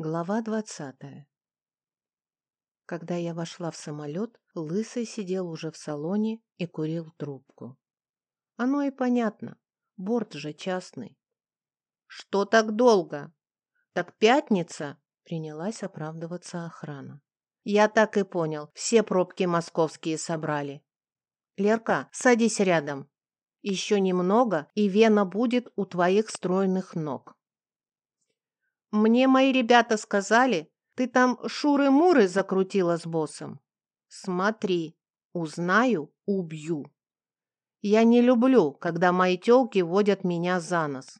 Глава двадцатая Когда я вошла в самолет, Лысый сидел уже в салоне и курил трубку. Оно и понятно, борт же частный. «Что так долго?» «Так пятница!» — принялась оправдываться охрана. «Я так и понял, все пробки московские собрали. Лерка, садись рядом. Еще немного, и Вена будет у твоих стройных ног». Мне мои ребята сказали, ты там шуры-муры закрутила с боссом. Смотри, узнаю, убью. Я не люблю, когда мои тёлки водят меня за нос.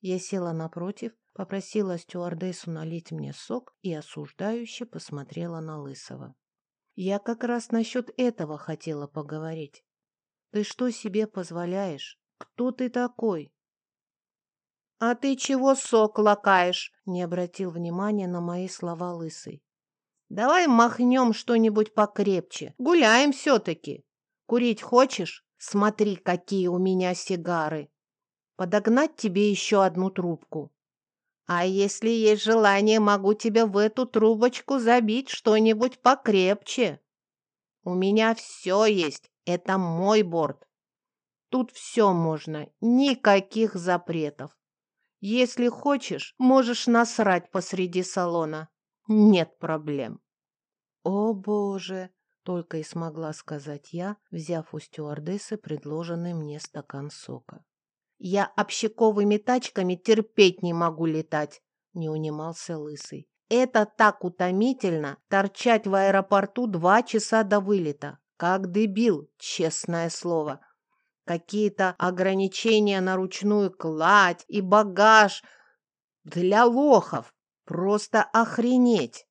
Я села напротив, попросила стюардессу налить мне сок и осуждающе посмотрела на Лысого. Я как раз насчет этого хотела поговорить. Ты что себе позволяешь? Кто ты такой? «А ты чего сок лакаешь?» — не обратил внимания на мои слова лысый. «Давай махнем что-нибудь покрепче. Гуляем все-таки. Курить хочешь? Смотри, какие у меня сигары. Подогнать тебе еще одну трубку. А если есть желание, могу тебе в эту трубочку забить что-нибудь покрепче. У меня все есть. Это мой борт. Тут все можно, никаких запретов. Если хочешь, можешь насрать посреди салона. Нет проблем. О, боже, только и смогла сказать я, взяв у стюардессы предложенный мне стакан сока. Я общаковыми тачками терпеть не могу летать, не унимался лысый. Это так утомительно торчать в аэропорту два часа до вылета. Как дебил, честное слово какие-то ограничения на ручную кладь и багаж. Для лохов. Просто охренеть.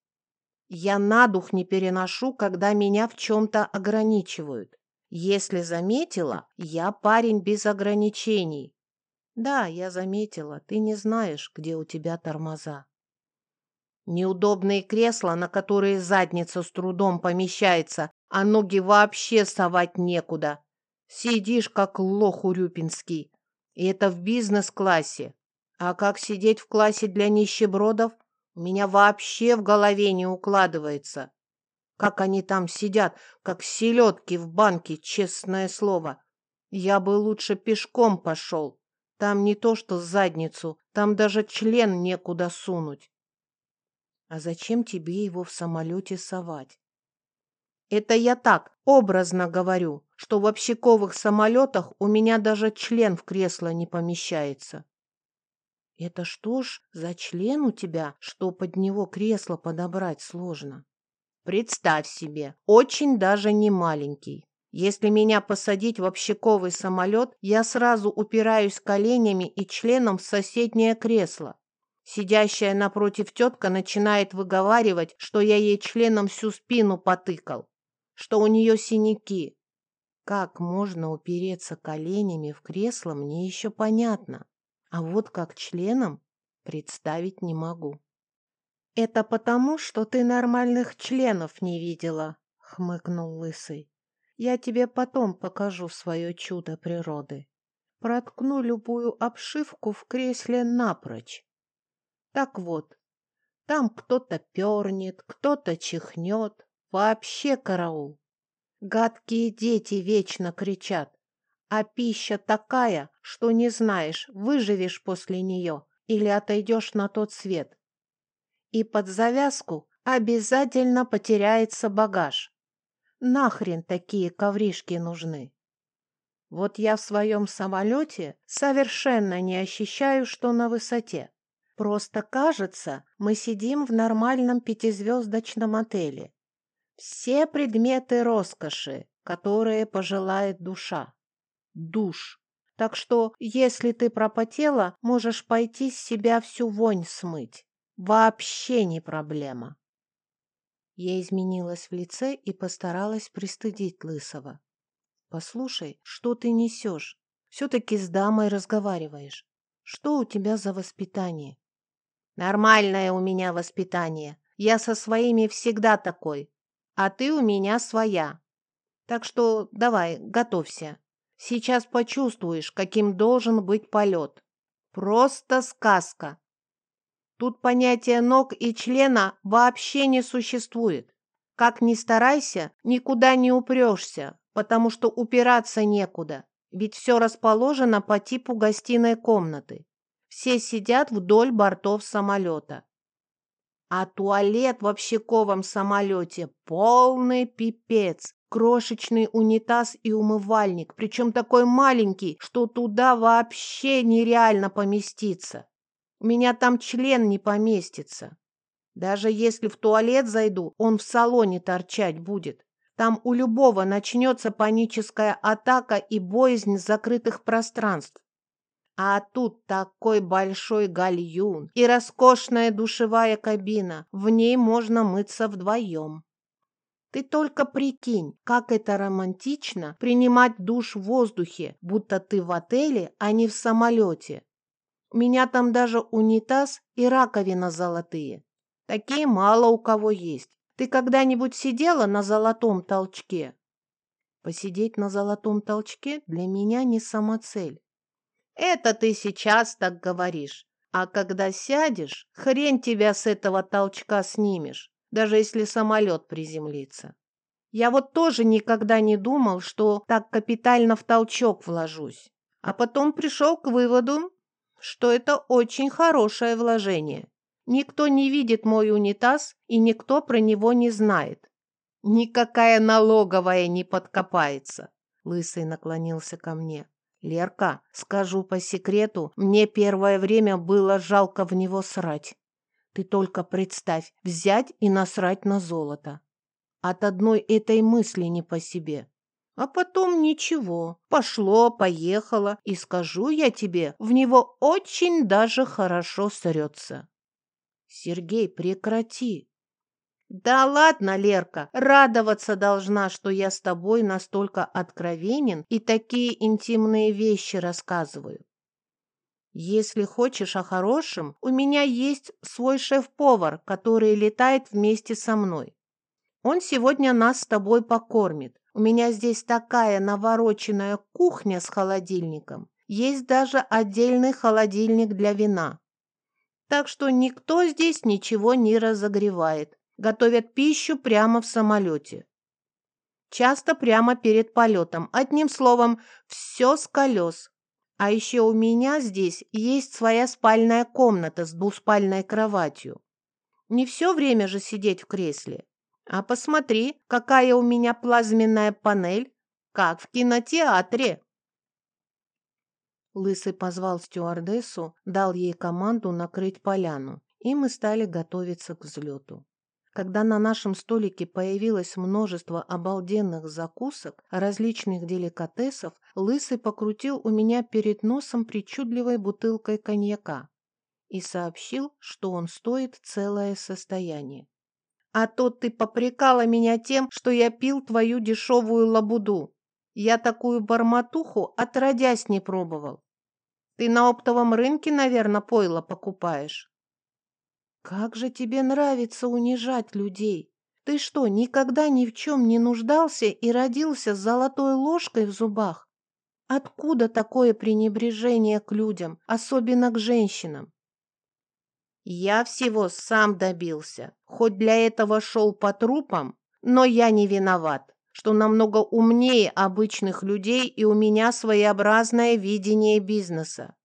Я на дух не переношу, когда меня в чем-то ограничивают. Если заметила, я парень без ограничений. Да, я заметила, ты не знаешь, где у тебя тормоза. Неудобные кресла, на которые задница с трудом помещается, а ноги вообще совать некуда. Сидишь, как лох урюпинский. И это в бизнес-классе. А как сидеть в классе для нищебродов, у меня вообще в голове не укладывается. Как они там сидят, как селедки в банке, честное слово. Я бы лучше пешком пошел. Там не то что задницу, там даже член некуда сунуть. А зачем тебе его в самолете совать? Это я так, образно говорю, что в общаковых самолетах у меня даже член в кресло не помещается. Это что ж за член у тебя, что под него кресло подобрать сложно? Представь себе, очень даже не маленький. Если меня посадить в общаковый самолет, я сразу упираюсь коленями и членом в соседнее кресло. Сидящая напротив тетка начинает выговаривать, что я ей членом всю спину потыкал что у нее синяки. Как можно упереться коленями в кресло, мне еще понятно. А вот как членом представить не могу. «Это потому, что ты нормальных членов не видела», — хмыкнул Лысый. «Я тебе потом покажу свое чудо природы. Проткну любую обшивку в кресле напрочь. Так вот, там кто-то пернет, кто-то чихнет, Вообще караул. Гадкие дети вечно кричат, а пища такая, что не знаешь, выживешь после нее или отойдешь на тот свет. И под завязку обязательно потеряется багаж. Нахрен такие ковришки нужны? Вот я в своем самолете совершенно не ощущаю, что на высоте. Просто кажется, мы сидим в нормальном пятизвездочном отеле. Все предметы роскоши, которые пожелает душа. Душ. Так что, если ты пропотела, можешь пойти с себя всю вонь смыть. Вообще не проблема. Я изменилась в лице и постаралась пристыдить Лысого. «Послушай, что ты несешь? Все-таки с дамой разговариваешь. Что у тебя за воспитание?» «Нормальное у меня воспитание. Я со своими всегда такой а ты у меня своя. Так что давай, готовься. Сейчас почувствуешь, каким должен быть полет. Просто сказка. Тут понятия ног и члена вообще не существует. Как ни старайся, никуда не упрешься, потому что упираться некуда, ведь все расположено по типу гостиной комнаты. Все сидят вдоль бортов самолета. А туалет в общаковом самолете полный пипец. Крошечный унитаз и умывальник, причем такой маленький, что туда вообще нереально поместиться. У меня там член не поместится. Даже если в туалет зайду, он в салоне торчать будет. Там у любого начнется паническая атака и боязнь закрытых пространств. А тут такой большой гальюн и роскошная душевая кабина. В ней можно мыться вдвоем. Ты только прикинь, как это романтично принимать душ в воздухе, будто ты в отеле, а не в самолете. У меня там даже унитаз и раковина золотые. Такие мало у кого есть. Ты когда-нибудь сидела на золотом толчке? Посидеть на золотом толчке для меня не самоцель. Это ты сейчас так говоришь. А когда сядешь, хрен тебя с этого толчка снимешь даже если самолет приземлится. Я вот тоже никогда не думал, что так капитально в толчок вложусь. А потом пришел к выводу, что это очень хорошее вложение. Никто не видит мой унитаз, и никто про него не знает. Никакая налоговая не подкопается. Лысый наклонился ко мне. Лерка, скажу по секрету, мне первое время было жалко в него срать. Ты только представь, взять и насрать на золото. От одной этой мысли не по себе. А потом ничего, пошло, поехало, и скажу я тебе, в него очень даже хорошо срется. Сергей, прекрати. Да ладно, Лерка, радоваться должна, что я с тобой настолько откровенен и такие интимные вещи рассказываю. Если хочешь о хорошем, у меня есть свой шеф-повар, который летает вместе со мной. Он сегодня нас с тобой покормит. У меня здесь такая навороченная кухня с холодильником. Есть даже отдельный холодильник для вина. Так что никто здесь ничего не разогревает. Готовят пищу прямо в самолете. Часто прямо перед полетом. Одним словом, все с колес. А еще у меня здесь есть своя спальная комната с двуспальной кроватью. Не все время же сидеть в кресле. А посмотри, какая у меня плазменная панель, как в кинотеатре. Лысый позвал стюардессу, дал ей команду накрыть поляну, и мы стали готовиться к взлету. Когда на нашем столике появилось множество обалденных закусок, различных деликатесов, Лысый покрутил у меня перед носом причудливой бутылкой коньяка и сообщил, что он стоит целое состояние. «А то ты попрекала меня тем, что я пил твою дешевую лабуду. Я такую барматуху отродясь не пробовал. Ты на оптовом рынке, наверное, пойло покупаешь». Как же тебе нравится унижать людей? Ты что, никогда ни в чем не нуждался и родился с золотой ложкой в зубах? Откуда такое пренебрежение к людям, особенно к женщинам? Я всего сам добился, хоть для этого шел по трупам, но я не виноват, что намного умнее обычных людей и у меня своеобразное видение бизнеса.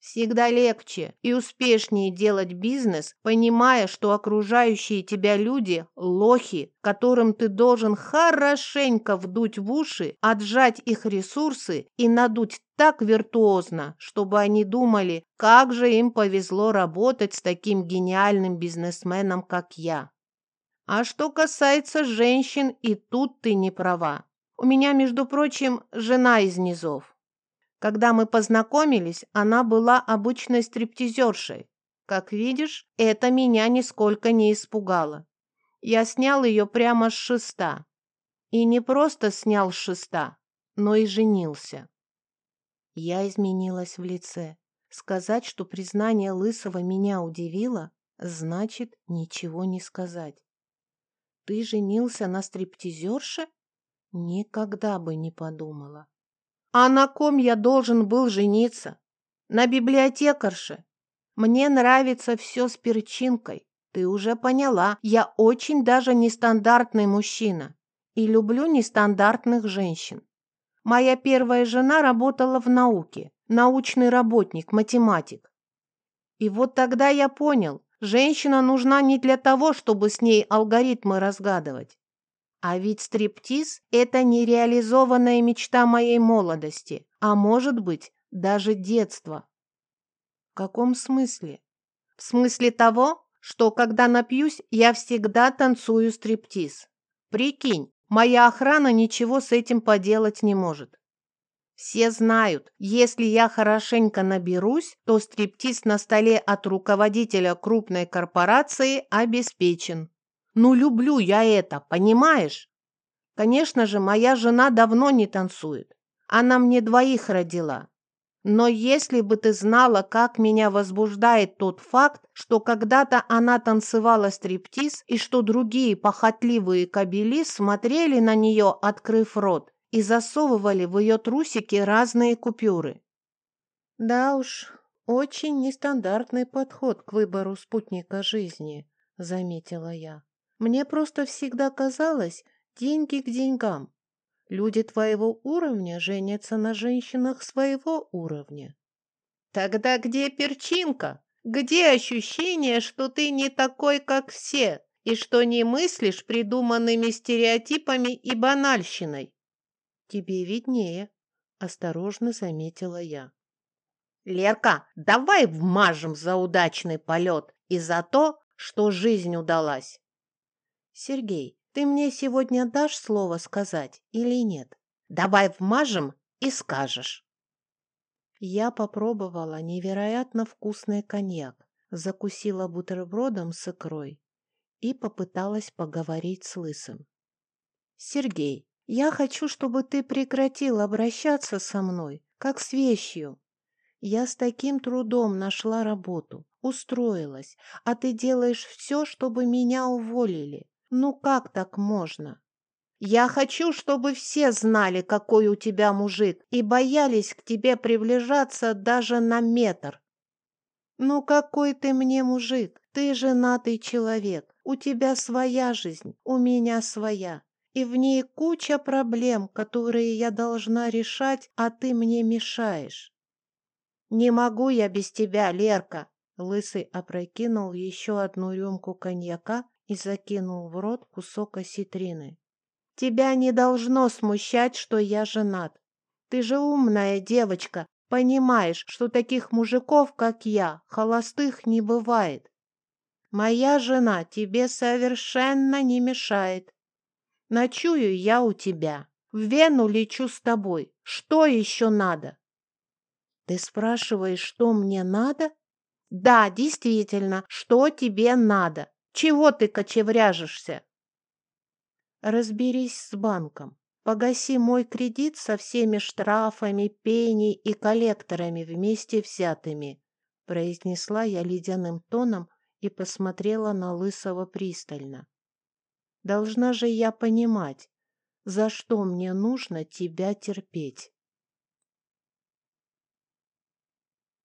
Всегда легче и успешнее делать бизнес, понимая, что окружающие тебя люди – лохи, которым ты должен хорошенько вдуть в уши, отжать их ресурсы и надуть так виртуозно, чтобы они думали, как же им повезло работать с таким гениальным бизнесменом, как я. А что касается женщин, и тут ты не права. У меня, между прочим, жена из низов. Когда мы познакомились, она была обычной стриптизершей. Как видишь, это меня нисколько не испугало. Я снял ее прямо с шеста. И не просто снял с шеста, но и женился. Я изменилась в лице. Сказать, что признание Лысого меня удивило, значит ничего не сказать. Ты женился на стриптизерше? Никогда бы не подумала. А на ком я должен был жениться? На библиотекарше. Мне нравится все с перчинкой. Ты уже поняла, я очень даже нестандартный мужчина и люблю нестандартных женщин. Моя первая жена работала в науке, научный работник, математик. И вот тогда я понял, женщина нужна не для того, чтобы с ней алгоритмы разгадывать. А ведь стриптиз – это нереализованная мечта моей молодости, а может быть, даже детства. В каком смысле? В смысле того, что когда напьюсь, я всегда танцую стриптиз. Прикинь, моя охрана ничего с этим поделать не может. Все знают, если я хорошенько наберусь, то стриптиз на столе от руководителя крупной корпорации обеспечен. Ну, люблю я это, понимаешь? Конечно же, моя жена давно не танцует. Она мне двоих родила. Но если бы ты знала, как меня возбуждает тот факт, что когда-то она танцевала стриптиз и что другие похотливые кобели смотрели на нее, открыв рот, и засовывали в ее трусики разные купюры. Да уж, очень нестандартный подход к выбору спутника жизни, заметила я. Мне просто всегда казалось, деньги к деньгам. Люди твоего уровня женятся на женщинах своего уровня. Тогда где перчинка? Где ощущение, что ты не такой, как все, и что не мыслишь придуманными стереотипами и банальщиной? Тебе виднее, осторожно заметила я. Лерка, давай вмажем за удачный полет и за то, что жизнь удалась. Сергей, ты мне сегодня дашь слово сказать или нет? Давай вмажем и скажешь. Я попробовала невероятно вкусный коньяк, закусила бутербродом с икрой и попыталась поговорить с Лысым. «Сергей, я хочу, чтобы ты прекратил обращаться со мной, как с вещью. Я с таким трудом нашла работу, устроилась, а ты делаешь все, чтобы меня уволили. Ну как так можно? Я хочу, чтобы все знали, какой у тебя мужик, и боялись к тебе приближаться даже на метр. Ну какой ты мне мужик? Ты женатый человек. У тебя своя жизнь, у меня своя. И в ней куча проблем, которые я должна решать, а ты мне мешаешь. Не могу я без тебя, Лерка. Лысый опрокинул еще одну рюмку коньяка и закинул в рот кусок осетрины. «Тебя не должно смущать, что я женат. Ты же умная девочка, понимаешь, что таких мужиков, как я, холостых не бывает. Моя жена тебе совершенно не мешает. Ночую я у тебя, в Вену лечу с тобой. Что еще надо?» «Ты спрашиваешь, что мне надо?» «Да, действительно, что тебе надо?» Чего ты кочевряжешься? Разберись с банком. Погаси мой кредит со всеми штрафами, пеней и коллекторами вместе взятыми, произнесла я ледяным тоном и посмотрела на Лысого пристально. Должна же я понимать, за что мне нужно тебя терпеть.